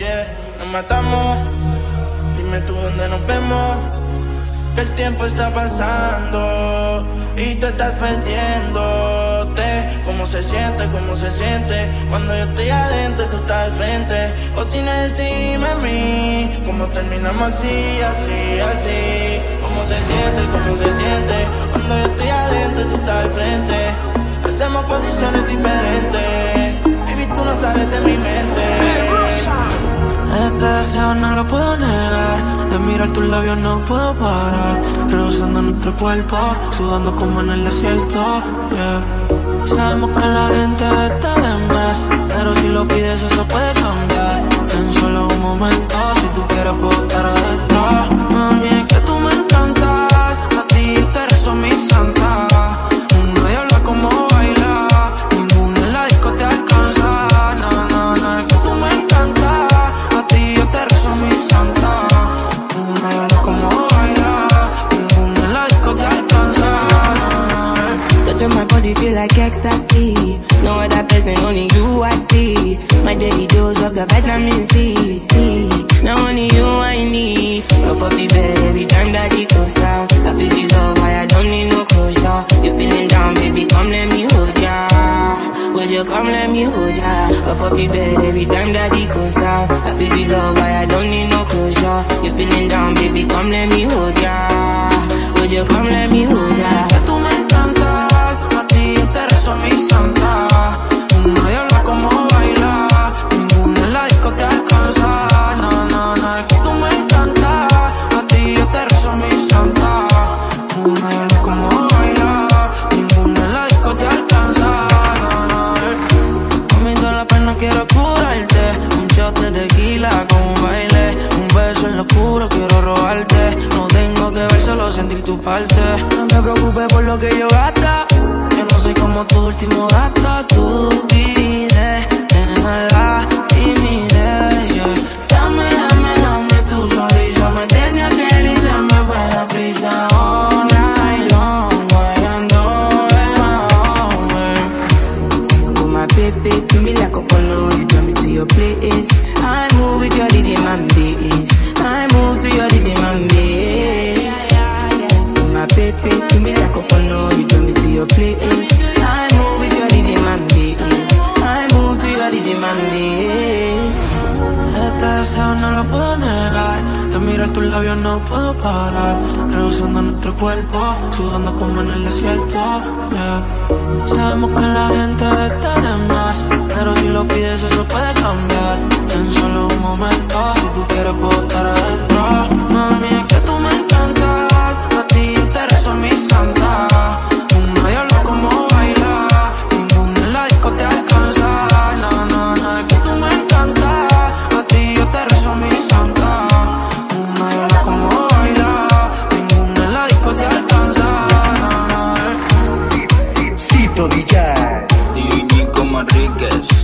Yeah, nos matamos. Dime tú dónde nos vemos. Que el tiempo está pasando y tú estás perdiéndote. ¿Cómo se siente? ¿Cómo se siente? Cuando yo estoy adentro, tú estás al frente. O si no decime a mí, ¿cómo terminamos así, así, así? No lo puedo negar. De mirar tus labios no puedo parar. Rehusando nuestro cuerpo Sudando como en el desierto yeah. Sabemos que la gente está de más Pero si lo pides eso puede cambiar. En solo un momento body feel like ecstasy. No other person, only you I see. My daily dose of the vitamin C. C. Now only you I need. Love up the bed every time that it goes down. I feel the love, why I don't need no closure. You feeling down, baby, come let me hold ya. Would you come let me hold ya? Love up the bed every time that it goes down. I feel the love, why I don't need no closure. You feeling down, baby, come let me hold ya. Would you come let me hold ya? No te preocupes por lo que yo gasta. Yo no soy como tu último gasto. Do me like a polo, you draw me to. I move with your rhythm and. I move to your. Este deseo no lo puedo negar De mirar tus labios no puedo parar Rehusando nuestro cuerpo Sudando como en el desierto yeah. Sabemos que la gente está de más Pero si lo pides eso puede cambiar En solo un momento Si tú quieres puedo estar adentro Mami, Benito DJ. Y Nico Manríquez.